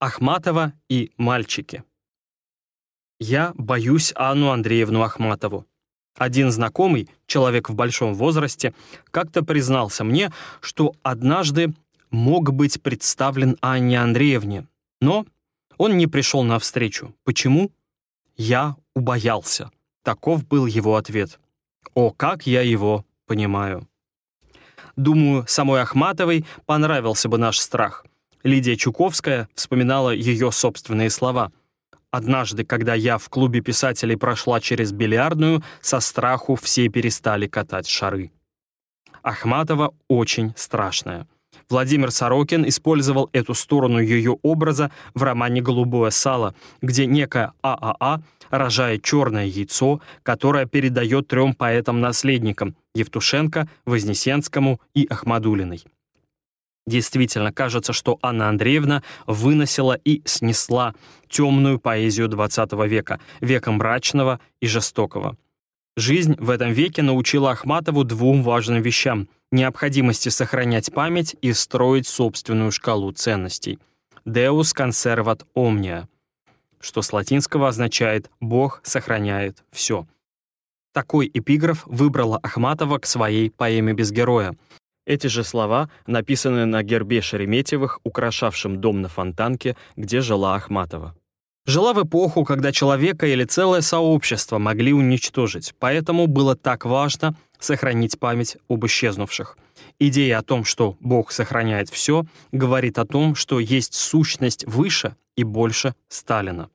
Ахматова и мальчики. Я боюсь Анну Андреевну Ахматову. Один знакомый, человек в большом возрасте, как-то признался мне, что однажды мог быть представлен Анне Андреевне, но он не пришел навстречу. Почему? Я убоялся. Таков был его ответ. О, как я его понимаю. Думаю, самой Ахматовой понравился бы наш страх. Лидия Чуковская вспоминала ее собственные слова. «Однажды, когда я в клубе писателей прошла через бильярдную, со страху все перестали катать шары». Ахматова очень страшная. Владимир Сорокин использовал эту сторону ее образа в романе «Голубое сало», где некая ААА рожает черное яйцо, которое передает трем поэтам-наследникам — Евтушенко, Вознесенскому и Ахмадулиной. Действительно, кажется, что Анна Андреевна выносила и снесла темную поэзию XX века, века мрачного и жестокого. Жизнь в этом веке научила Ахматову двум важным вещам — необходимости сохранять память и строить собственную шкалу ценностей. «Deus conservat omnia», что с латинского означает «Бог сохраняет все». Такой эпиграф выбрала Ахматова к своей поэме «Без героя». Эти же слова написаны на гербе Шереметьевых, украшавшем дом на Фонтанке, где жила Ахматова жила в эпоху, когда человека или целое сообщество могли уничтожить, поэтому было так важно сохранить память об исчезнувших. Идея о том, что Бог сохраняет все, говорит о том, что есть сущность выше и больше Сталина.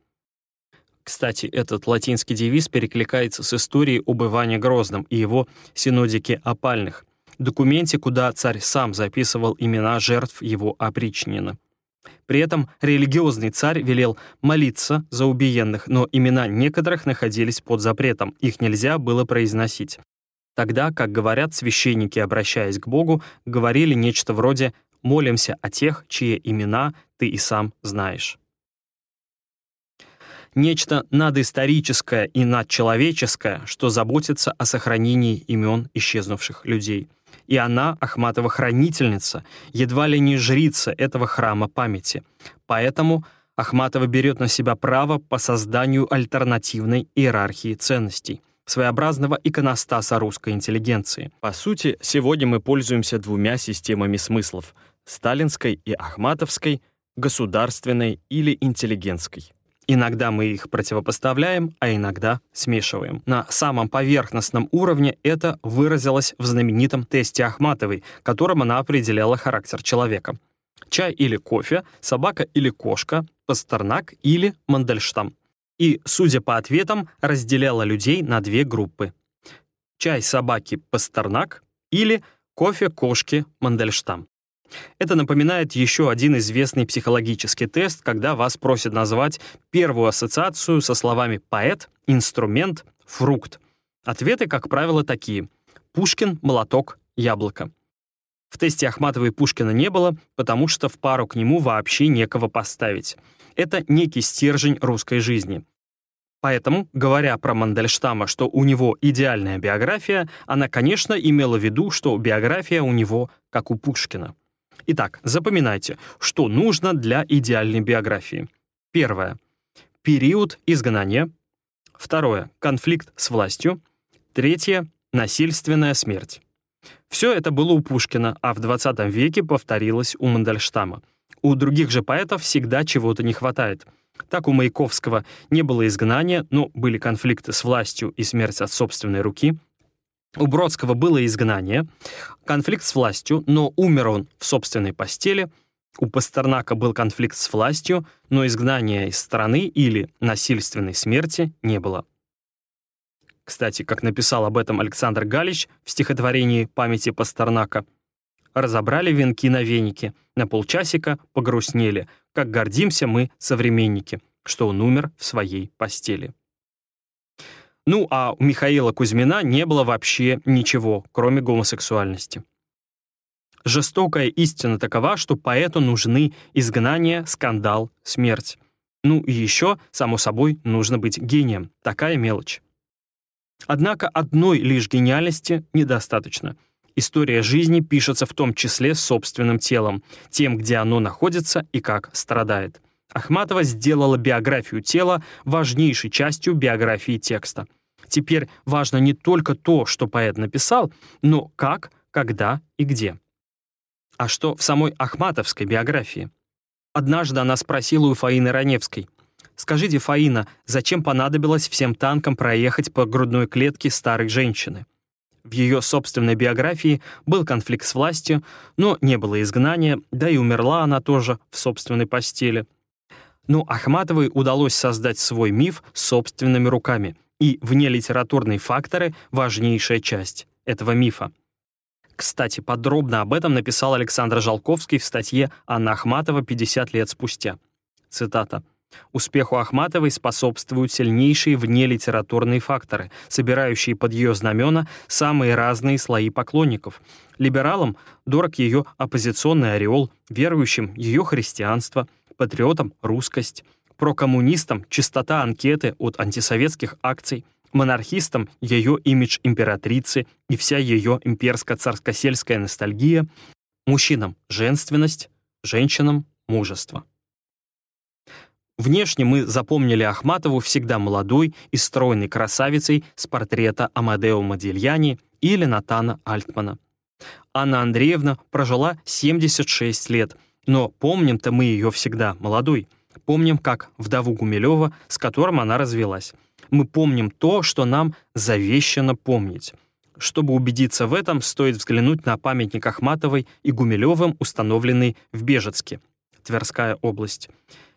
Кстати, этот латинский девиз перекликается с историей об Иване Грозном и его синодике опальных, документе, куда царь сам записывал имена жертв его опричнины. При этом религиозный царь велел молиться за убиенных, но имена некоторых находились под запретом, их нельзя было произносить. Тогда, как говорят священники, обращаясь к Богу, говорили нечто вроде «молимся о тех, чьи имена ты и сам знаешь». Нечто надоисторическое и надчеловеческое, что заботится о сохранении имен исчезнувших людей — и она, Ахматова хранительница, едва ли не жрица этого храма памяти. Поэтому Ахматова берет на себя право по созданию альтернативной иерархии ценностей, своеобразного иконостаса русской интеллигенции. По сути, сегодня мы пользуемся двумя системами смыслов — сталинской и ахматовской, государственной или интеллигентской. Иногда мы их противопоставляем, а иногда смешиваем. На самом поверхностном уровне это выразилось в знаменитом тесте Ахматовой, которым она определяла характер человека. Чай или кофе, собака или кошка, пастернак или мандельштам. И, судя по ответам, разделяла людей на две группы. Чай собаки пастернак или кофе кошки мандельштам. Это напоминает еще один известный психологический тест, когда вас просят назвать первую ассоциацию со словами «поэт», «инструмент», «фрукт». Ответы, как правило, такие. Пушкин, молоток, яблоко. В тесте Ахматовой Пушкина не было, потому что в пару к нему вообще некого поставить. Это некий стержень русской жизни. Поэтому, говоря про Мандельштама, что у него идеальная биография, она, конечно, имела в виду, что биография у него как у Пушкина. Итак, запоминайте, что нужно для идеальной биографии. Первое. Период изгнания. Второе. Конфликт с властью. Третье. Насильственная смерть. Все это было у Пушкина, а в 20 веке повторилось у Мандельштама. У других же поэтов всегда чего-то не хватает. Так у Маяковского не было изгнания, но были конфликты с властью и смерть от собственной руки — у Бродского было изгнание, конфликт с властью, но умер он в собственной постели. У Пастернака был конфликт с властью, но изгнания из страны или насильственной смерти не было. Кстати, как написал об этом Александр Галич в стихотворении «Памяти Пастернака», разобрали венки на веники, на полчасика погрустнели, как гордимся мы, современники, что он умер в своей постели. Ну, а у Михаила Кузьмина не было вообще ничего, кроме гомосексуальности. Жестокая истина такова, что поэту нужны изгнание, скандал, смерть. Ну и еще, само собой, нужно быть гением. Такая мелочь. Однако одной лишь гениальности недостаточно. История жизни пишется в том числе собственным телом, тем, где оно находится и как страдает. Ахматова сделала биографию тела важнейшей частью биографии текста. Теперь важно не только то, что поэт написал, но как, когда и где. А что в самой Ахматовской биографии? Однажды она спросила у Фаины Раневской, «Скажите, Фаина, зачем понадобилось всем танкам проехать по грудной клетке старой женщины?» В ее собственной биографии был конфликт с властью, но не было изгнания, да и умерла она тоже в собственной постели. Но Ахматовой удалось создать свой миф собственными руками, и внелитературные факторы — важнейшая часть этого мифа. Кстати, подробно об этом написал Александр Жалковский в статье «Анна Ахматова 50 лет спустя». Цитата. Успеху Ахматовой способствуют сильнейшие внелитературные факторы, собирающие под ее знамена самые разные слои поклонников. Либералам дорог ее оппозиционный ореол, верующим — ее христианство, патриотам — русскость, прокоммунистам — чистота анкеты от антисоветских акций, монархистам — ее имидж императрицы и вся ее имперско-царскосельская ностальгия, мужчинам — женственность, женщинам — мужество. Внешне мы запомнили Ахматову всегда молодой и стройной красавицей с портрета Амадео Модильяни или Натана Альтмана. Анна Андреевна прожила 76 лет, но помним-то мы ее всегда молодой. Помним, как вдову Гумилева, с которым она развелась. Мы помним то, что нам завещано помнить. Чтобы убедиться в этом, стоит взглянуть на памятник Ахматовой и Гумилевым, установленный в Бежецке, Тверская область.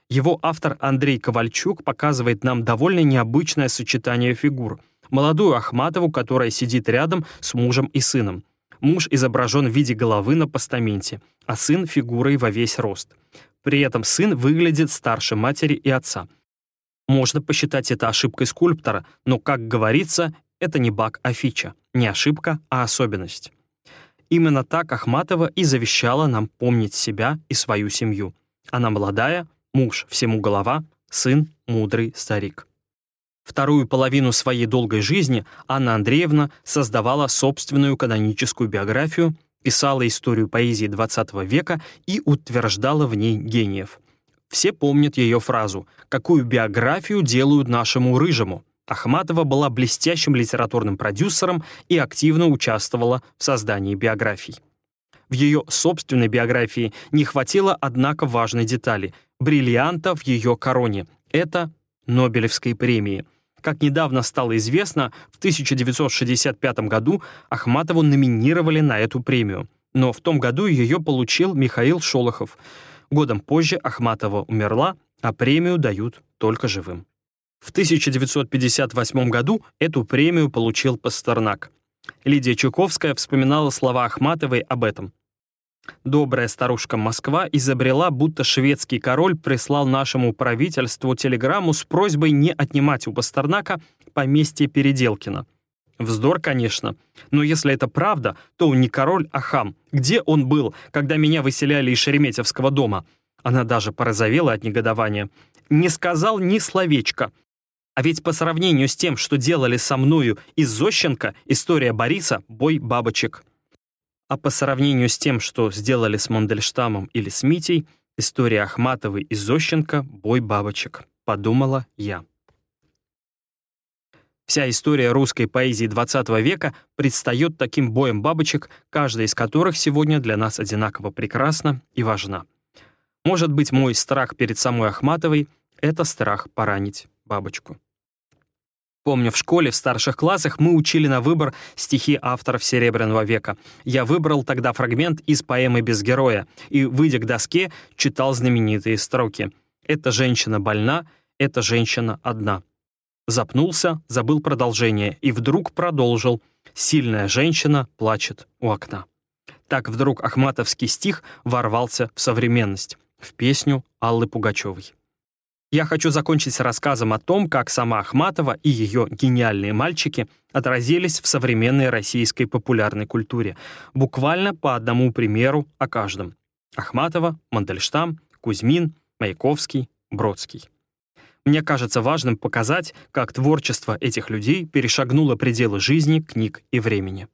Его автор Андрей Ковальчук показывает нам довольно необычное сочетание фигур. Молодую Ахматову, которая сидит рядом с мужем и сыном. Муж изображен в виде головы на постаменте, а сын — фигурой во весь рост. При этом сын выглядит старше матери и отца. Можно посчитать это ошибкой скульптора, но, как говорится, это не баг, а фича. Не ошибка, а особенность. Именно так Ахматова и завещала нам помнить себя и свою семью. Она молодая, муж всему голова, сын мудрый старик. Вторую половину своей долгой жизни Анна Андреевна создавала собственную каноническую биографию, писала историю поэзии XX века и утверждала в ней гениев. Все помнят ее фразу «Какую биографию делают нашему рыжему?». Ахматова была блестящим литературным продюсером и активно участвовала в создании биографий. В ее собственной биографии не хватило, однако, важной детали — бриллианта в ее короне. Это Нобелевской премии. Как недавно стало известно, в 1965 году Ахматову номинировали на эту премию. Но в том году ее получил Михаил Шолохов. Годом позже Ахматова умерла, а премию дают только живым. В 1958 году эту премию получил Пастернак. Лидия Чуковская вспоминала слова Ахматовой об этом. Добрая старушка Москва изобрела, будто шведский король прислал нашему правительству телеграмму с просьбой не отнимать у Пастернака поместье Переделкина. Вздор, конечно. Но если это правда, то не король, а хам. Где он был, когда меня выселяли из Шереметьевского дома? Она даже порозовела от негодования. Не сказал ни словечка. А ведь по сравнению с тем, что делали со мною из Зощенко, история Бориса — бой бабочек. А по сравнению с тем, что сделали с Мандельштамом или с Митей, история Ахматовой и Зощенко — бой бабочек, подумала я. Вся история русской поэзии XX века предстает таким боем бабочек, каждая из которых сегодня для нас одинаково прекрасна и важна. Может быть, мой страх перед самой Ахматовой — это страх поранить бабочку. Помню, в школе в старших классах мы учили на выбор стихи авторов Серебряного века. Я выбрал тогда фрагмент из поэмы «Без героя» и, выйдя к доске, читал знаменитые строки. «Эта женщина больна, эта женщина одна». Запнулся, забыл продолжение и вдруг продолжил. «Сильная женщина плачет у окна». Так вдруг ахматовский стих ворвался в современность, в песню Аллы Пугачевой. Я хочу закончить рассказом о том, как сама Ахматова и ее гениальные мальчики отразились в современной российской популярной культуре. Буквально по одному примеру о каждом. Ахматова, Мандельштам, Кузьмин, Маяковский, Бродский. Мне кажется важным показать, как творчество этих людей перешагнуло пределы жизни, книг и времени.